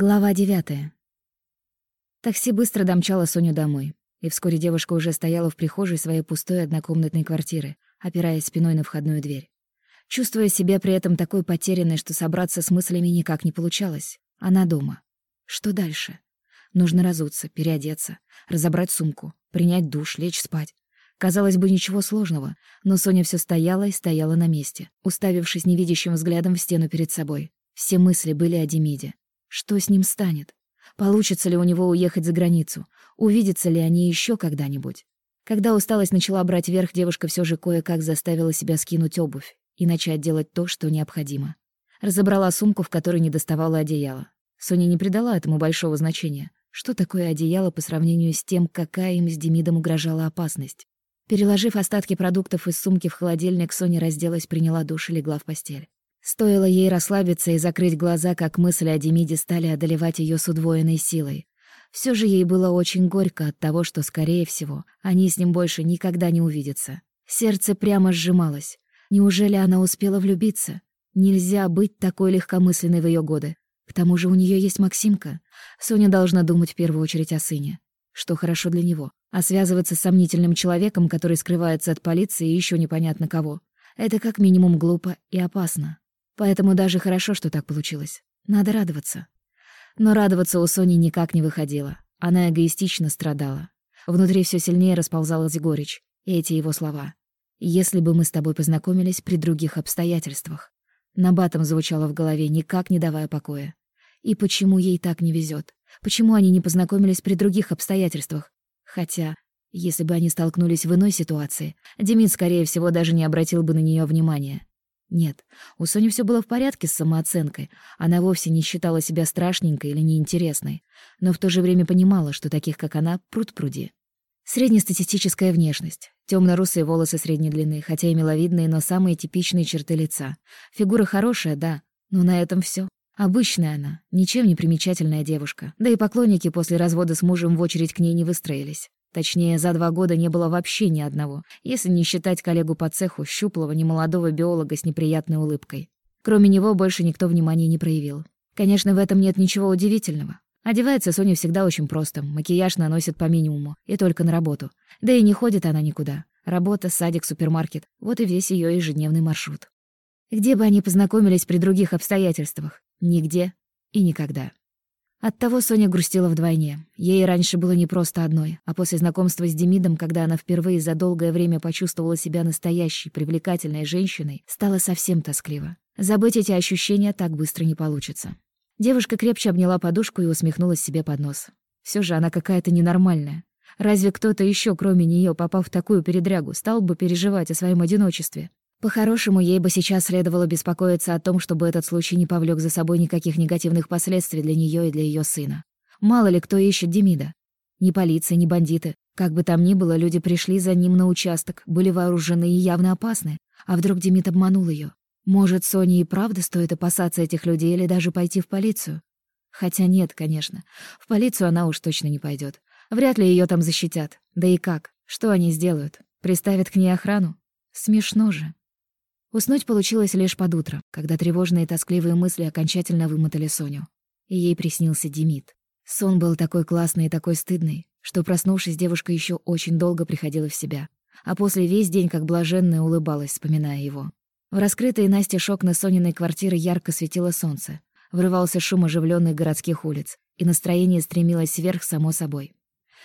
Глава девятая. Такси быстро домчало Соню домой, и вскоре девушка уже стояла в прихожей своей пустой однокомнатной квартиры, опираясь спиной на входную дверь. Чувствуя себя при этом такой потерянной, что собраться с мыслями никак не получалось. Она дома. Что дальше? Нужно разуться, переодеться, разобрать сумку, принять душ, лечь спать. Казалось бы, ничего сложного, но Соня все стояла и стояла на месте, уставившись невидящим взглядом в стену перед собой. Все мысли были о Демиде. Что с ним станет? Получится ли у него уехать за границу? Увидятся ли они еще когда-нибудь? Когда усталость начала брать верх, девушка все же кое-как заставила себя скинуть обувь и начать делать то, что необходимо. Разобрала сумку, в которой не доставала одеяла. Соня не придала этому большого значения. Что такое одеяло по сравнению с тем, какая им с Демидом угрожала опасность? Переложив остатки продуктов из сумки в холодильник, Соня разделась, приняла душ и легла в постель. Стоило ей расслабиться и закрыть глаза, как мысли о Демиде стали одолевать ее с удвоенной силой. Все же ей было очень горько от того, что, скорее всего, они с ним больше никогда не увидятся. Сердце прямо сжималось. Неужели она успела влюбиться? Нельзя быть такой легкомысленной в ее годы. К тому же у нее есть Максимка. Соня должна думать в первую очередь о сыне. Что хорошо для него. А связываться с сомнительным человеком, который скрывается от полиции и еще непонятно кого. Это как минимум глупо и опасно. Поэтому даже хорошо, что так получилось. Надо радоваться. Но радоваться у Сони никак не выходило. Она эгоистично страдала. Внутри все сильнее расползалась горечь. И эти его слова. «Если бы мы с тобой познакомились при других обстоятельствах». Набатом звучало в голове, никак не давая покоя. И почему ей так не везет? Почему они не познакомились при других обстоятельствах? Хотя, если бы они столкнулись в иной ситуации, Демид, скорее всего, даже не обратил бы на нее внимания. Нет, у Сони все было в порядке с самооценкой. Она вовсе не считала себя страшненькой или неинтересной, но в то же время понимала, что таких, как она, пруд-пруди. Среднестатистическая внешность. темно-русые волосы средней длины, хотя и миловидные, но самые типичные черты лица. Фигура хорошая, да, но на этом все. Обычная она, ничем не примечательная девушка. Да и поклонники после развода с мужем в очередь к ней не выстроились. Точнее, за два года не было вообще ни одного, если не считать коллегу по цеху, щуплого, немолодого биолога с неприятной улыбкой. Кроме него больше никто внимания не проявил. Конечно, в этом нет ничего удивительного. Одевается Соня всегда очень просто, макияж наносит по минимуму, и только на работу. Да и не ходит она никуда. Работа, садик, супермаркет — вот и весь ее ежедневный маршрут. Где бы они познакомились при других обстоятельствах? Нигде и никогда. Оттого Соня грустила вдвойне. Ей раньше было не просто одной, а после знакомства с Демидом, когда она впервые за долгое время почувствовала себя настоящей, привлекательной женщиной, стало совсем тоскливо. Забыть эти ощущения так быстро не получится. Девушка крепче обняла подушку и усмехнулась себе под нос. Все же она какая-то ненормальная. Разве кто-то еще, кроме нее, попав в такую передрягу, стал бы переживать о своем одиночестве? По-хорошему, ей бы сейчас следовало беспокоиться о том, чтобы этот случай не повлек за собой никаких негативных последствий для нее и для ее сына. Мало ли кто ищет Демида. Ни полиция, ни бандиты. Как бы там ни было, люди пришли за ним на участок, были вооружены и явно опасны. А вдруг Демид обманул ее? Может, Соне и правда стоит опасаться этих людей или даже пойти в полицию? Хотя нет, конечно. В полицию она уж точно не пойдет. Вряд ли ее там защитят. Да и как? Что они сделают? Приставят к ней охрану? Смешно же. Уснуть получилось лишь под утро, когда тревожные и тоскливые мысли окончательно вымотали Соню. И ей приснился Демид. Сон был такой классный и такой стыдный, что, проснувшись, девушка еще очень долго приходила в себя. А после весь день, как блаженная, улыбалась, вспоминая его. В раскрытые Насте окна Сониной квартиры ярко светило солнце. Врывался шум оживленных городских улиц, и настроение стремилось вверх само собой.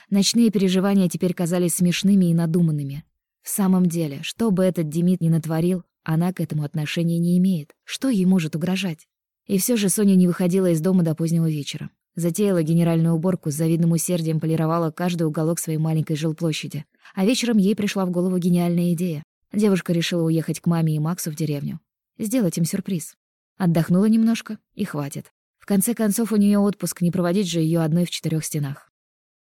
Ночные переживания теперь казались смешными и надуманными. В самом деле, что бы этот Демид ни натворил, она к этому отношения не имеет. Что ей может угрожать? И все же Соня не выходила из дома до позднего вечера. Затеяла генеральную уборку, с завидным усердием полировала каждый уголок своей маленькой жилплощади. А вечером ей пришла в голову гениальная идея. Девушка решила уехать к маме и Максу в деревню. Сделать им сюрприз. Отдохнула немножко, и хватит. В конце концов, у нее отпуск, не проводить же ее одной в четырех стенах.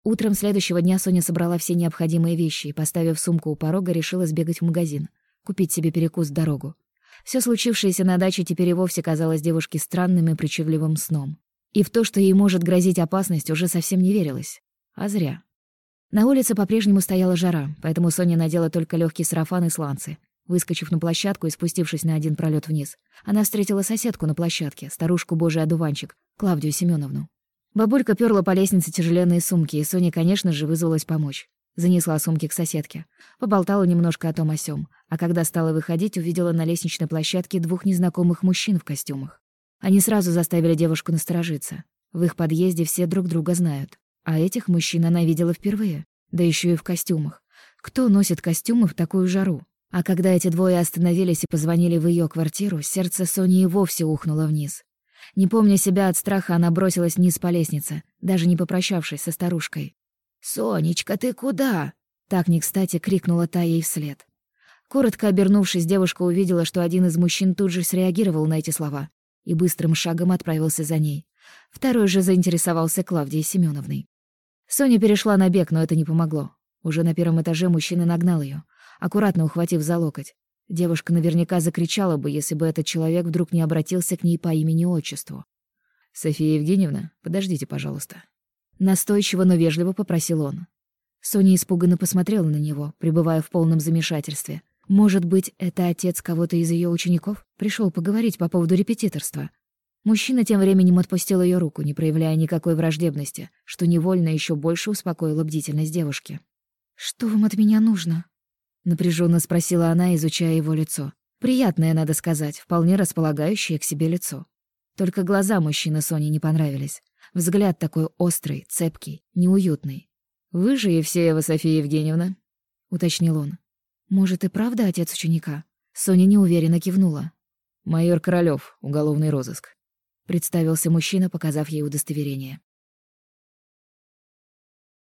Утром следующего дня Соня собрала все необходимые вещи и, поставив сумку у порога, решила сбегать в магазин купить себе перекус в дорогу. Все случившееся на даче теперь и вовсе казалось девушке странным и причудливым сном. И в то, что ей может грозить опасность, уже совсем не верилось. А зря. На улице по-прежнему стояла жара, поэтому Соня надела только легкий сарафан и сланцы. Выскочив на площадку и спустившись на один пролет вниз, она встретила соседку на площадке, старушку Божий одуванчик, Клавдию Семеновну. Бабулька перла по лестнице тяжеленные сумки, и Соня, конечно же, вызвалась помочь. Занесла сумки к соседке. Поболтала немножко о том о сём. А когда стала выходить, увидела на лестничной площадке двух незнакомых мужчин в костюмах. Они сразу заставили девушку насторожиться. В их подъезде все друг друга знают. А этих мужчин она видела впервые. Да еще и в костюмах. Кто носит костюмы в такую жару? А когда эти двое остановились и позвонили в ее квартиру, сердце Сони и вовсе ухнуло вниз. Не помня себя от страха, она бросилась вниз по лестнице, даже не попрощавшись со старушкой. «Сонечка, ты куда?» Так не кстати крикнула та ей вслед. Коротко обернувшись, девушка увидела, что один из мужчин тут же среагировал на эти слова и быстрым шагом отправился за ней. Второй же заинтересовался Клавдией Семеновной. Соня перешла на бег, но это не помогло. Уже на первом этаже мужчина нагнал ее, аккуратно ухватив за локоть. Девушка наверняка закричала бы, если бы этот человек вдруг не обратился к ней по имени-отчеству. «София Евгеньевна, подождите, пожалуйста». Настойчиво, но вежливо попросил он. Соня испуганно посмотрела на него, пребывая в полном замешательстве. Может быть, это отец кого-то из ее учеников? Пришел поговорить по поводу репетиторства. Мужчина тем временем отпустил ее руку, не проявляя никакой враждебности, что невольно еще больше успокоило бдительность девушки. «Что вам от меня нужно?» — напряженно спросила она, изучая его лицо. Приятное, надо сказать, вполне располагающее к себе лицо. Только глаза мужчины Соне не понравились. Взгляд такой острый, цепкий, неуютный. «Вы же Евсеева София Евгеньевна?» — уточнил он. «Может, и правда отец ученика?» Соня неуверенно кивнула. «Майор Королёв, уголовный розыск», — представился мужчина, показав ей удостоверение.